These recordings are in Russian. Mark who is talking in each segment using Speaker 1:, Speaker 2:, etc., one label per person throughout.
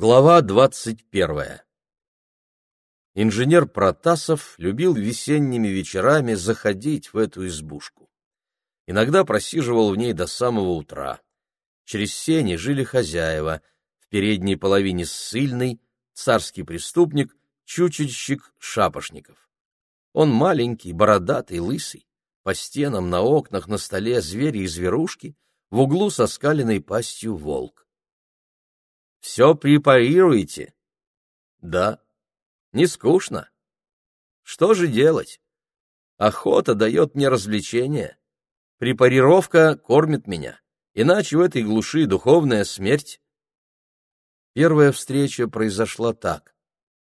Speaker 1: Глава двадцать первая Инженер Протасов любил весенними вечерами заходить в эту избушку. Иногда просиживал в ней до самого утра. Через сени жили хозяева, в передней половине ссыльный, царский преступник, чучельщик Шапошников. Он маленький, бородатый, лысый, по стенам, на окнах, на столе звери и зверушки, в углу со скаленной пастью волк. Все препарируете? Да. Не скучно. Что же делать? Охота дает мне развлечение. Препарировка кормит меня. Иначе в этой глуши духовная смерть. Первая встреча произошла так.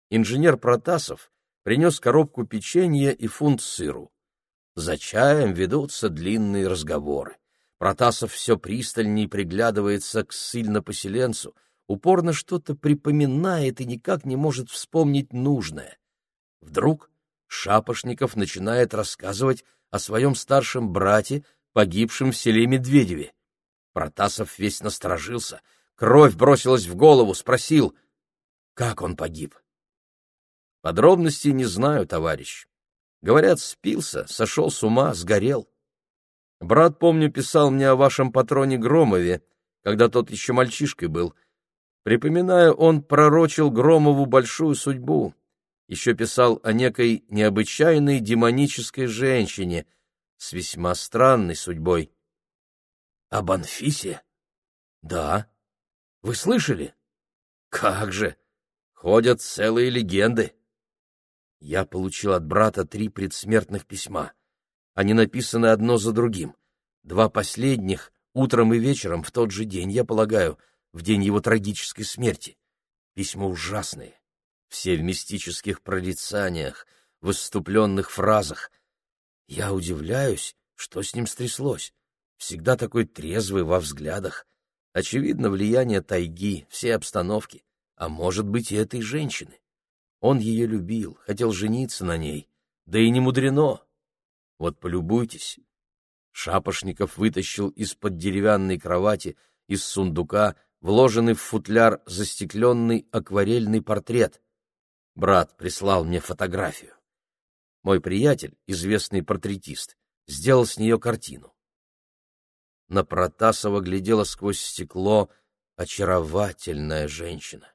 Speaker 1: Инженер Протасов принес коробку печенья и фунт сыру. За чаем ведутся длинные разговоры. Протасов все пристальней приглядывается к ссыльно-поселенцу — упорно что-то припоминает и никак не может вспомнить нужное. Вдруг Шапошников начинает рассказывать о своем старшем брате, погибшем в селе Медведеве. Протасов весь насторожился, кровь бросилась в голову, спросил, как он погиб. Подробностей не знаю, товарищ. Говорят, спился, сошел с ума, сгорел. Брат, помню, писал мне о вашем патроне Громове, когда тот еще мальчишкой был — Припоминаю, он пророчил Громову большую судьбу. Еще писал о некой необычайной демонической женщине с весьма странной судьбой. — Об Анфисе? — Да. — Вы слышали? — Как же! Ходят целые легенды. Я получил от брата три предсмертных письма. Они написаны одно за другим. Два последних — утром и вечером в тот же день, я полагаю — в день его трагической смерти. Письма ужасные, все в мистических прорицаниях, в выступленных фразах. Я удивляюсь, что с ним стряслось. Всегда такой трезвый во взглядах. Очевидно, влияние тайги, всей обстановки, а может быть и этой женщины. Он ее любил, хотел жениться на ней, да и не мудрено. Вот полюбуйтесь. Шапошников вытащил из-под деревянной кровати, из сундука, вложенный в футляр застекленный акварельный портрет. Брат прислал мне фотографию. Мой приятель, известный портретист, сделал с нее картину. На Протасова глядела сквозь стекло очаровательная женщина.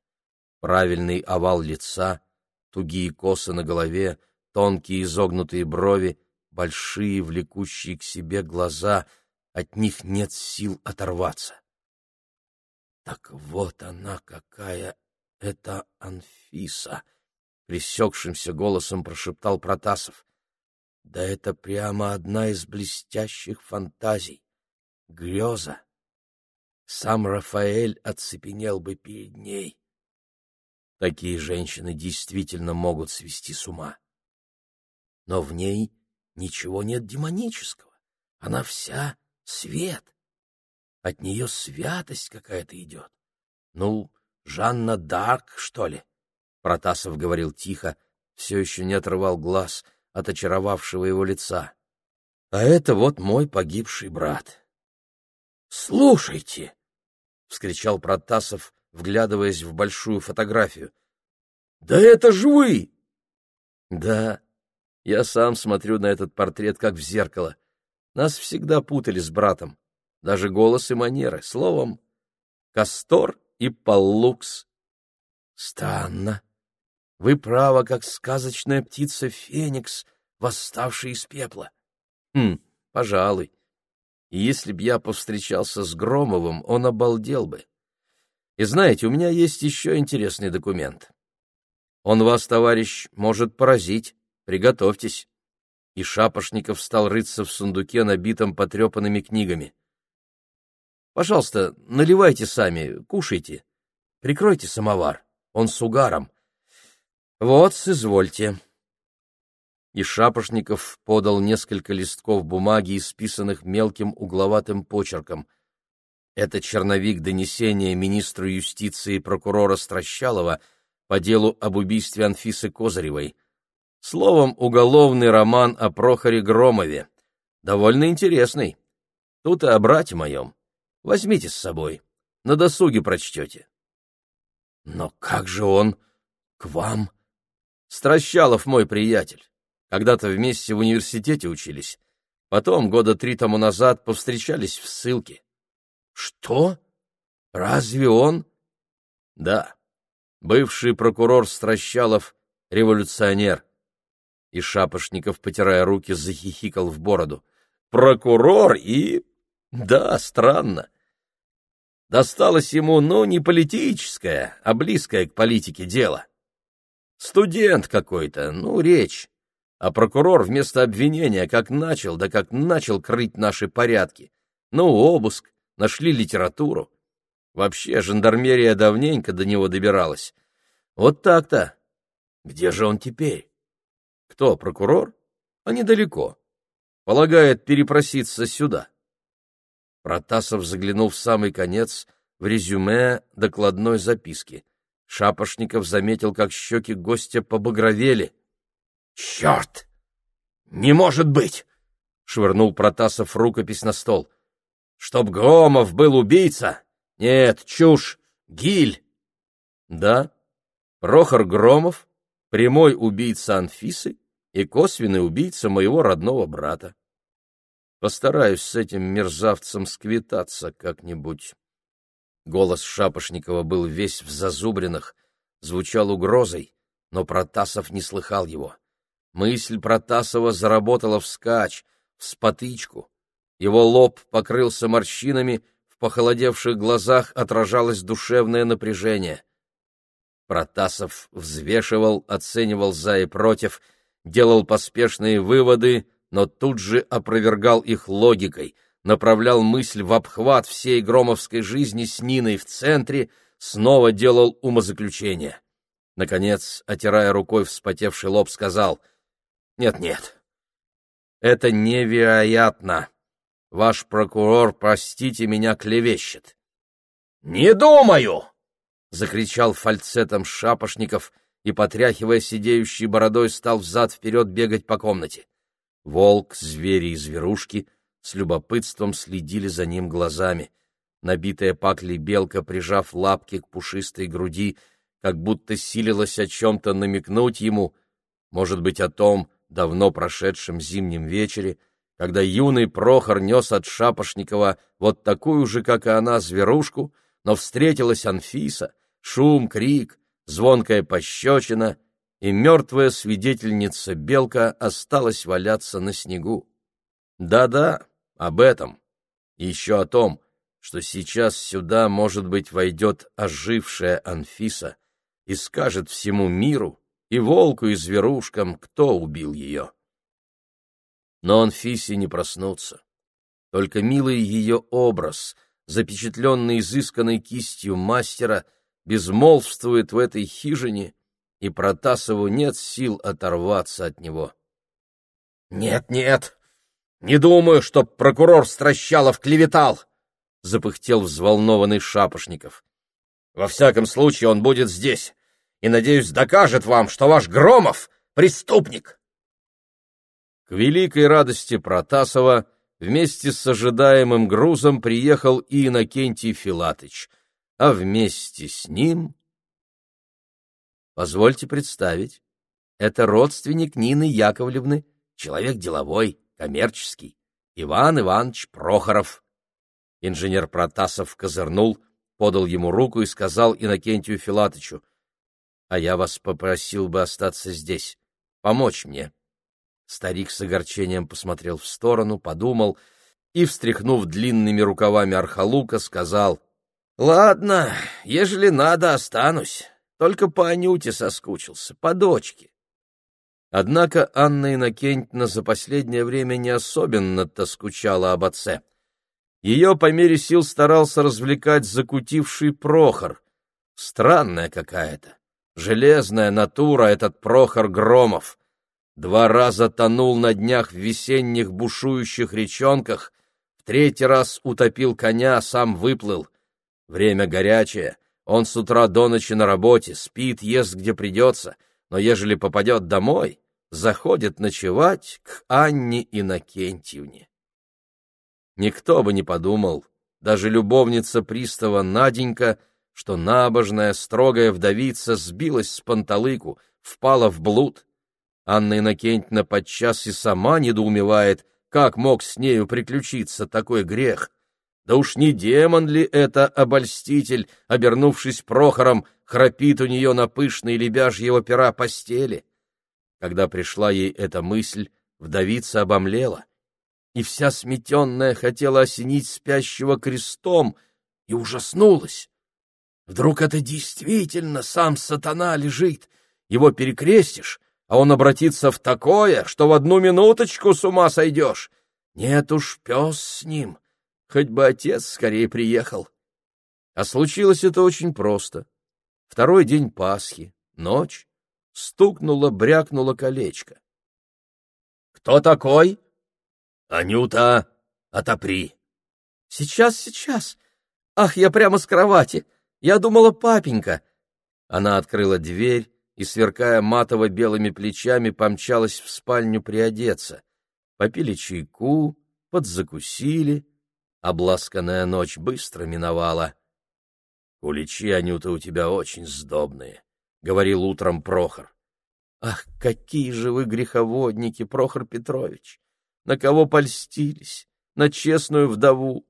Speaker 1: Правильный овал лица, тугие косы на голове, тонкие изогнутые брови, большие, влекущие к себе глаза, от них нет сил оторваться. Так вот она какая это Анфиса, пресекшимся голосом прошептал Протасов. Да это прямо одна из блестящих фантазий. Греза. Сам Рафаэль оцепенел бы перед ней. Такие женщины действительно могут свести с ума. Но в ней ничего нет демонического. Она вся свет. От нее святость какая-то идет. Ну, Жанна Дарк, что ли? Протасов говорил тихо, все еще не отрывал глаз от очаровавшего его лица. А это вот мой погибший брат. Слушайте, вскричал Протасов, вглядываясь в большую фотографию. Да это же вы! Да, я сам смотрю на этот портрет как в зеркало. Нас всегда путали с братом даже голос и манеры, словом, Кастор и Паллукс. Странно. Вы право, как сказочная птица Феникс, восставший из пепла. Хм, пожалуй. И если б я повстречался с Громовым, он обалдел бы. И знаете, у меня есть еще интересный документ. Он вас, товарищ, может поразить. Приготовьтесь. И Шапошников стал рыться в сундуке, набитом потрепанными книгами. Пожалуйста, наливайте сами, кушайте. Прикройте самовар, он с угаром. Вот, извольте. И Шапошников подал несколько листков бумаги, исписанных мелким угловатым почерком. Это черновик донесения министру юстиции прокурора Стращалова по делу об убийстве Анфисы Козыревой. Словом, уголовный роман о Прохоре Громове. Довольно интересный. Тут и о брате моем. Возьмите с собой. На досуге прочтете. Но как же он к вам? Стращалов мой приятель. Когда-то вместе в университете учились. Потом, года три тому назад, повстречались в ссылке. Что? Разве он? Да. Бывший прокурор Стращалов — революционер. И Шапошников, потирая руки, захихикал в бороду. Прокурор и... Да, странно. Досталось ему, ну, не политическое, а близкое к политике дело. Студент какой-то, ну, речь. А прокурор вместо обвинения как начал, да как начал крыть наши порядки. Ну, обыск, нашли литературу. Вообще, жандармерия давненько до него добиралась. Вот так-то. Где же он теперь? Кто, прокурор? А недалеко. Полагает перепроситься сюда. Протасов заглянул в самый конец в резюме докладной записки. Шапошников заметил, как щеки гостя побагровели. — Черт! Не может быть! — швырнул Протасов рукопись на стол. — Чтоб Громов был убийца? Нет, чушь! Гиль! — Да, Прохор Громов, прямой убийца Анфисы и косвенный убийца моего родного брата. Постараюсь с этим мерзавцем сквитаться как-нибудь. Голос Шапошникова был весь в зазубринах, звучал угрозой, но Протасов не слыхал его. Мысль Протасова заработала вскачь, в спотычку. Его лоб покрылся морщинами, в похолодевших глазах отражалось душевное напряжение. Протасов взвешивал, оценивал за и против, делал поспешные выводы, но тут же опровергал их логикой, направлял мысль в обхват всей громовской жизни с Ниной в центре, снова делал умозаключение. Наконец, отирая рукой вспотевший лоб, сказал «Нет-нет, это невероятно. Ваш прокурор, простите меня, клевещет». «Не думаю!» — закричал фальцетом Шапошников и, потряхивая сидеющей бородой, стал взад-вперед бегать по комнате. Волк, звери и зверушки с любопытством следили за ним глазами. Набитая паклей белка, прижав лапки к пушистой груди, как будто силилась о чем-то намекнуть ему, может быть, о том давно прошедшем зимнем вечере, когда юный Прохор нес от Шапошникова вот такую же, как и она, зверушку, но встретилась Анфиса, шум, крик, звонкая пощечина — и мертвая свидетельница Белка осталась валяться на снегу. Да-да, об этом. еще о том, что сейчас сюда, может быть, войдет ожившая Анфиса и скажет всему миру, и волку, и зверушкам, кто убил ее. Но Анфисе не проснуться. Только милый ее образ, запечатленный изысканной кистью мастера, безмолвствует в этой хижине — и Протасову нет сил оторваться от него. «Нет, нет, не думаю, что прокурор Стращалов клеветал!» — запыхтел взволнованный Шапошников. «Во всяком случае, он будет здесь и, надеюсь, докажет вам, что ваш Громов — преступник!» К великой радости Протасова вместе с ожидаемым грузом приехал и Иннокентий Филатыч, а вместе с ним Позвольте представить. Это родственник Нины Яковлевны, человек деловой, коммерческий, Иван Иванович Прохоров. Инженер Протасов козырнул, подал ему руку и сказал Иннокентию Филатычу, «А я вас попросил бы остаться здесь, помочь мне». Старик с огорчением посмотрел в сторону, подумал и, встряхнув длинными рукавами архалука, сказал, «Ладно, ежели надо, останусь. Только по Анюте соскучился, по дочке. Однако Анна Иннокентьевна за последнее время не особенно-то скучала об отце. Ее по мере сил старался развлекать закутивший Прохор. Странная какая-то, железная натура этот Прохор Громов. Два раза тонул на днях в весенних бушующих речонках, в третий раз утопил коня, сам выплыл. Время горячее, он с утра до ночи на работе, спит, ест где придется, но ежели попадет домой, заходит ночевать к Анне Иннокентьевне. Никто бы не подумал, даже любовница пристава Наденька, что набожная, строгая вдовица сбилась с панталыку, впала в блуд. Анна Иннокентьевна подчас и сама недоумевает, как мог с нею приключиться такой грех. Да уж не демон ли это обольститель, обернувшись Прохором, храпит у нее на пышной лебяжьего пера постели? Когда пришла ей эта мысль, вдовица обомлела, и вся сметенная хотела осенить спящего крестом и ужаснулась. Вдруг это действительно сам сатана лежит, его перекрестишь, а он обратится в такое, что в одну минуточку с ума сойдешь. Нет уж, пес с ним, хоть бы отец скорее приехал. А случилось это очень просто. Второй день Пасхи, ночь, стукнуло, брякнуло колечко. — Кто такой? — Анюта, отопри. — Сейчас, сейчас. Ах, я прямо с кровати. Я думала, папенька. Она открыла дверь, и, сверкая матово-белыми плечами, помчалась в спальню приодеться. Попили чайку, подзакусили. Обласканная ночь быстро миновала. — Куличи, Анюта, у тебя очень сдобные, — говорил утром Прохор. — Ах, какие же вы греховодники, Прохор Петрович! На кого польстились? На честную вдову.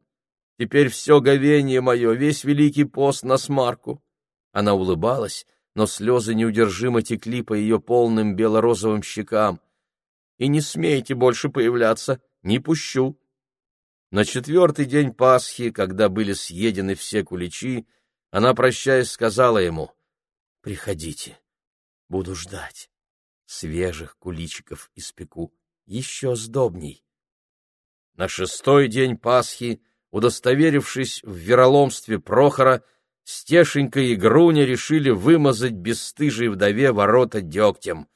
Speaker 1: Теперь все говение мое, весь великий пост на смарку. Она улыбалась, но слезы неудержимо текли по ее полным бело-розовым щекам. «И не смейте больше появляться, не пущу». На четвертый день Пасхи, когда были съедены все куличи, она, прощаясь, сказала ему, «Приходите, буду ждать. Свежих куличиков испеку, еще сдобней». На шестой день Пасхи, удостоверившись в вероломстве Прохора, Стешенька и Груня решили вымазать бесстыжей вдове ворота дегтем,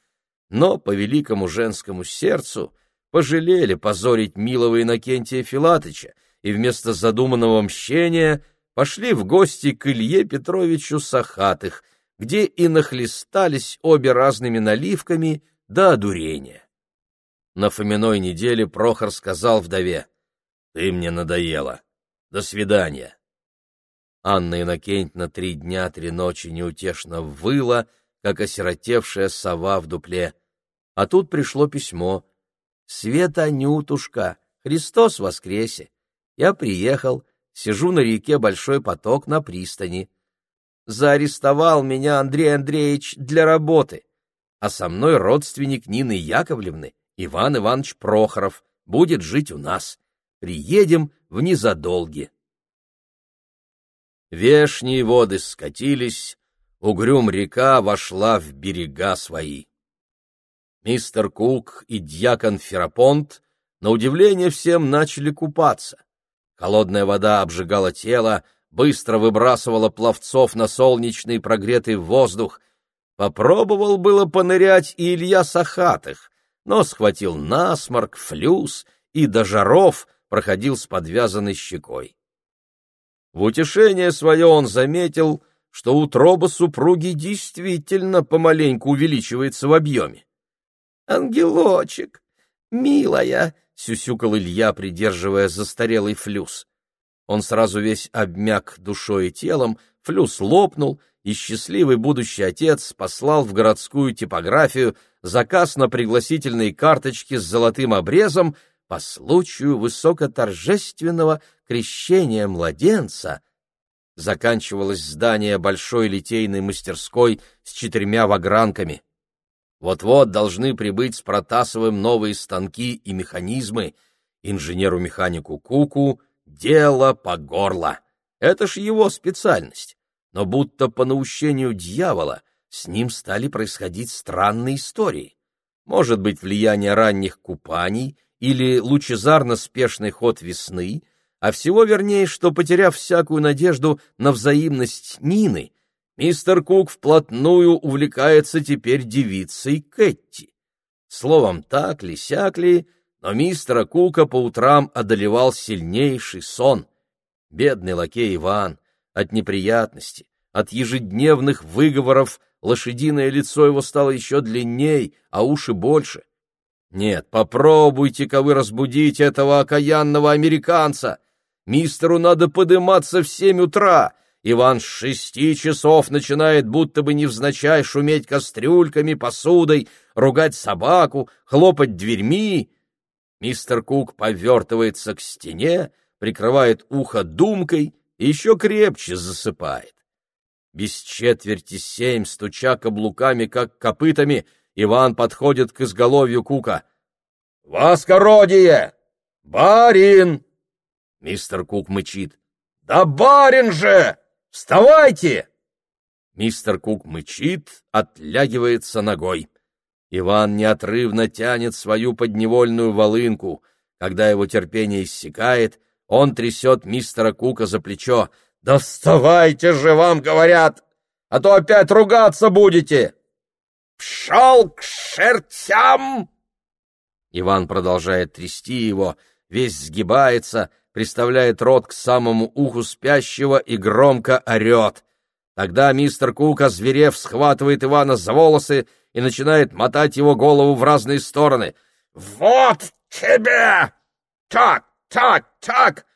Speaker 1: но по великому женскому сердцу пожалели позорить милого Иннокентия Филатыча и вместо задуманного мщения пошли в гости к Илье Петровичу Сахатых, где и нахлестались обе разными наливками до одурения. На Фоминой неделе Прохор сказал вдове, «Ты мне надоела. До свидания». Анна Иннокентьевна три дня, три ночи неутешно выла, как осиротевшая сова в дупле. А тут пришло письмо. «Света Анютушка, Христос воскресе! Я приехал, сижу на реке Большой поток на пристани. Заарестовал меня Андрей Андреевич для работы, а со мной родственник Нины Яковлевны, Иван Иванович Прохоров, будет жить у нас. Приедем в незадолге. Вешние воды скатились, угрюм река вошла в берега свои. Мистер Кук и дьякон Ферапонт на удивление всем начали купаться. Холодная вода обжигала тело, быстро выбрасывала пловцов на солнечный прогретый воздух. Попробовал было понырять и Илья Сахатых, но схватил насморк, флюс и до жаров проходил с подвязанной щекой. В утешение свое он заметил, что утроба супруги действительно помаленьку увеличивается в объеме. «Ангелочек, милая!» — сюсюкал Илья, придерживая застарелый флюс. Он сразу весь обмяк душой и телом, флюс лопнул, и счастливый будущий отец послал в городскую типографию заказ на пригласительные карточки с золотым обрезом по случаю высокоторжественного крещения младенца заканчивалось здание большой литейной мастерской с четырьмя вагранками. Вот-вот должны прибыть с Протасовым новые станки и механизмы. Инженеру-механику Куку дело по горло. Это ж его специальность. Но будто по наущению дьявола с ним стали происходить странные истории. Может быть, влияние ранних купаний или лучезарно-спешный ход весны — а всего вернее, что, потеряв всякую надежду на взаимность Нины, мистер Кук вплотную увлекается теперь девицей Кэтти. Словом, так ли, сяк ли, но мистера Кука по утрам одолевал сильнейший сон. Бедный лакей Иван от неприятности, от ежедневных выговоров лошадиное лицо его стало еще длинней, а уши больше. Нет, попробуйте-ка вы разбудить этого окаянного американца. Мистеру надо подыматься в семь утра, Иван с шести часов начинает будто бы невзначай шуметь кастрюльками, посудой, ругать собаку, хлопать дверьми. Мистер Кук повертывается к стене, прикрывает ухо думкой и еще крепче засыпает. Без четверти семь, стуча каблуками, как копытами, Иван подходит к изголовью Кука. «Воскородие! Барин!» Мистер Кук мычит. «Да барин же! Вставайте!» Мистер Кук мычит, отлягивается ногой. Иван неотрывно тянет свою подневольную волынку. Когда его терпение иссякает, он трясет мистера Кука за плечо. «Да вставайте же, вам говорят, а то опять ругаться будете!» «Пшел к шертям!» Иван продолжает трясти его, весь сгибается, приставляет рот к самому уху спящего и громко орет. Тогда мистер Кук, озверев, схватывает Ивана за волосы и начинает мотать его голову в разные стороны. «Вот тебе! Так, так, так!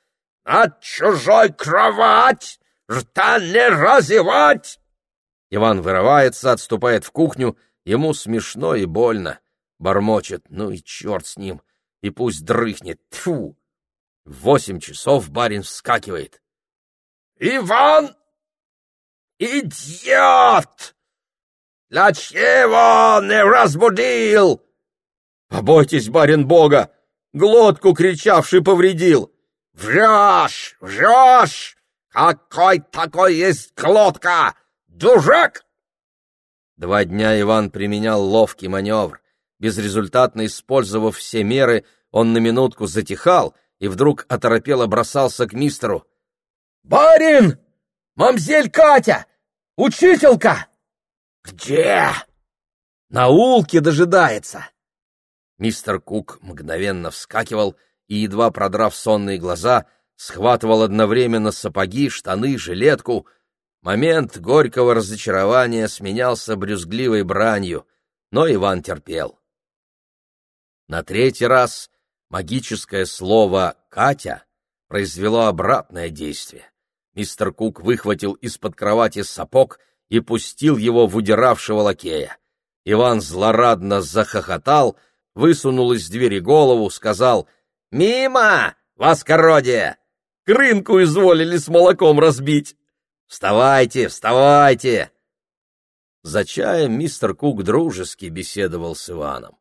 Speaker 1: От чужой кровать! Рта не разевать!» Иван вырывается, отступает в кухню, ему смешно и больно. Бормочет, ну и черт с ним, и пусть дрыхнет, тьфу! В восемь часов барин вскакивает. «Иван! Идиот! Для чего не разбудил? Побойтесь, барин Бога! Глотку кричавший повредил! Врешь, врешь! Какой такой есть глотка? Дурак!» Два дня Иван применял ловкий маневр. Безрезультатно использовав все меры, он на минутку затихал и вдруг оторопело бросался к мистеру. «Барин! Мамзель Катя! Учителька!» «Где?» «На улке дожидается!» Мистер Кук мгновенно вскакивал и, едва продрав сонные глаза, схватывал одновременно сапоги, штаны, жилетку. Момент горького разочарования сменялся брюзгливой бранью, но Иван терпел. На третий раз магическое слово «Катя» произвело обратное действие. Мистер Кук выхватил из-под кровати сапог — и пустил его в удиравшего лакея. Иван злорадно захохотал, высунул из двери голову, сказал «Мимо, воскородие! К рынку изволили с молоком разбить! Вставайте, вставайте!» За чаем мистер Кук дружески беседовал с Иваном.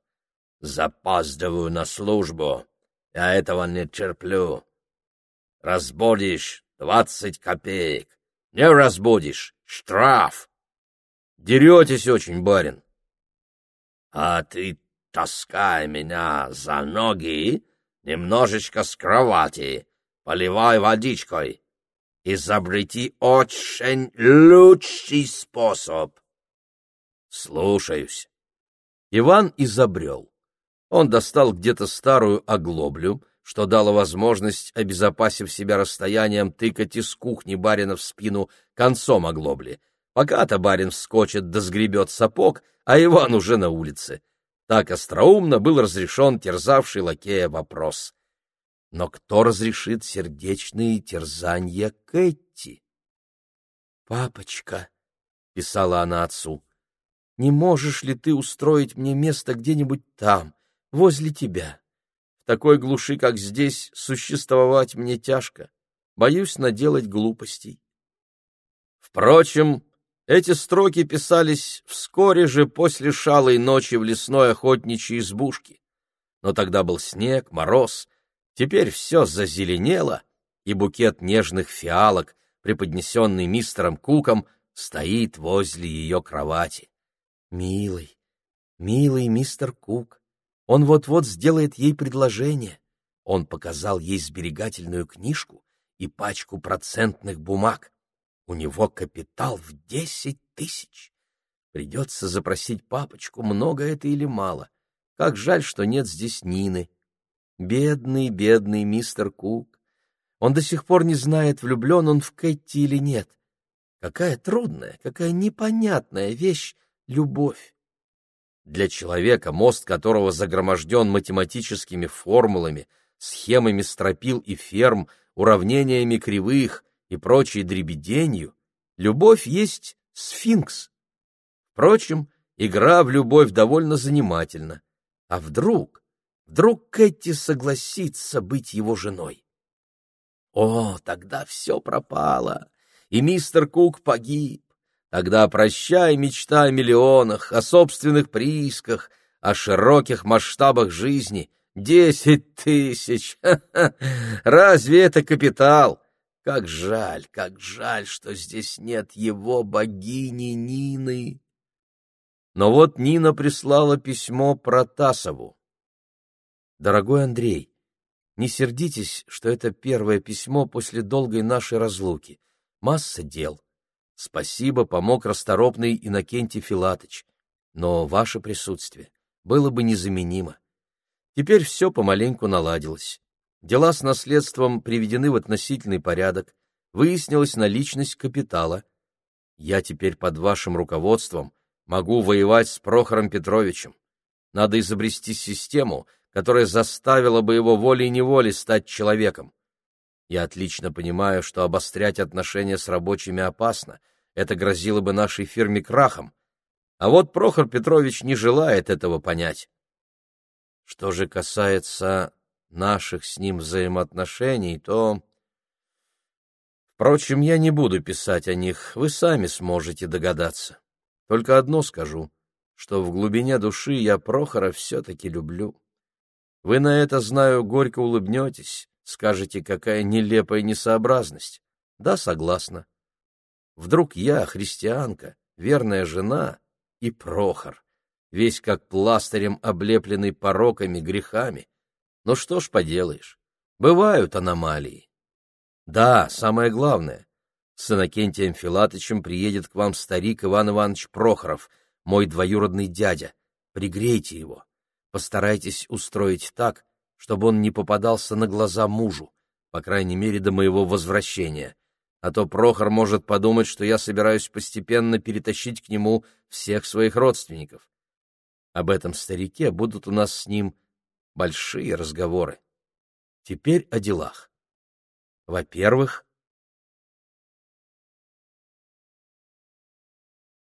Speaker 1: «Запаздываю на службу, я этого не терплю. Разбудишь — двадцать копеек, не разбудишь Штраф! Деретесь очень, барин. А ты таскай меня за ноги немножечко с кровати, поливай водичкой. Изобрети очень лучший способ. Слушаюсь. Иван изобрел. Он достал где-то старую оглоблю, что дало возможность, обезопасив себя расстоянием, тыкать из кухни барина в спину концом оглобли. Пока-то барин вскочит да сгребет сапог, а Иван уже на улице. Так остроумно был разрешен терзавший лакея вопрос. Но кто разрешит сердечные терзания Кэти? «Папочка», — писала она отцу, — «не можешь ли ты устроить мне место где-нибудь там, возле тебя?» такой глуши, как здесь, существовать мне тяжко. Боюсь наделать глупостей. Впрочем, эти строки писались вскоре же после шалой ночи в лесной охотничьей избушке. Но тогда был снег, мороз, теперь все зазеленело, и букет нежных фиалок, преподнесенный мистером Куком, стоит возле ее кровати. Милый, милый мистер Кук, он вот-вот сделает ей предложение. Он показал ей сберегательную книжку и пачку процентных бумаг. У него капитал в десять тысяч. Придется запросить папочку, много это или мало. Как жаль, что нет здесь Нины. Бедный, бедный мистер Кук. Он до сих пор не знает, влюблен он в Кэти или нет. Какая трудная, какая непонятная вещь — любовь. Для человека, мост которого загроможден математическими формулами, схемами стропил и ферм, уравнениями кривых и прочей дребеденью, любовь есть сфинкс. Впрочем, игра в любовь довольно занимательна. А вдруг, вдруг Кэти согласится быть его женой? О, тогда все пропало, и мистер Кук погиб. Тогда прощай мечта о миллионах, о собственных приисках, о широких масштабах жизни. Десять тысяч! Разве это капитал? Как жаль, как жаль, что здесь нет его богини Нины. Но вот Нина прислала письмо Протасову. «Дорогой Андрей, не сердитесь, что это первое письмо после долгой нашей разлуки. Масса дел. Спасибо, помог расторопный Иннокентий Филатыч. Но ваше присутствие было бы незаменимо. Теперь все помаленьку наладилось. Дела с наследством приведены в относительный порядок, выяснилась наличность капитала. Я теперь под вашим руководством могу воевать с Прохором Петровичем. Надо изобрести систему, которая заставила бы его волей-неволей стать человеком. Я отлично понимаю, что обострять отношения с рабочими опасно, это грозило бы нашей фирме крахом. А вот Прохор Петрович не желает этого понять. Что же касается наших с ним взаимоотношений, то... Впрочем, я не буду писать о них, вы сами сможете догадаться. Только одно скажу, что в глубине души я Прохора все-таки люблю. Вы на это, знаю, горько улыбнетесь, Скажете, какая нелепая несообразность. Да, согласна. Вдруг я, христианка, верная жена и Прохор, весь как пластырем облепленный пороками, грехами. Ну что ж поделаешь, бывают аномалии. Да, самое главное, с Иннокентием Филатычем приедет к вам старик Иван Иванович Прохоров, мой двоюродный дядя. Пригрейте его. Постарайтесь устроить так, чтобы он не попадался на глаза мужу, по крайней мере, до моего возвращения. А то Прохор может подумать, что я собираюсь постепенно перетащить к нему всех своих родственников. Об этом старике будут у нас с ним большие разговоры. Теперь о делах. Во-первых,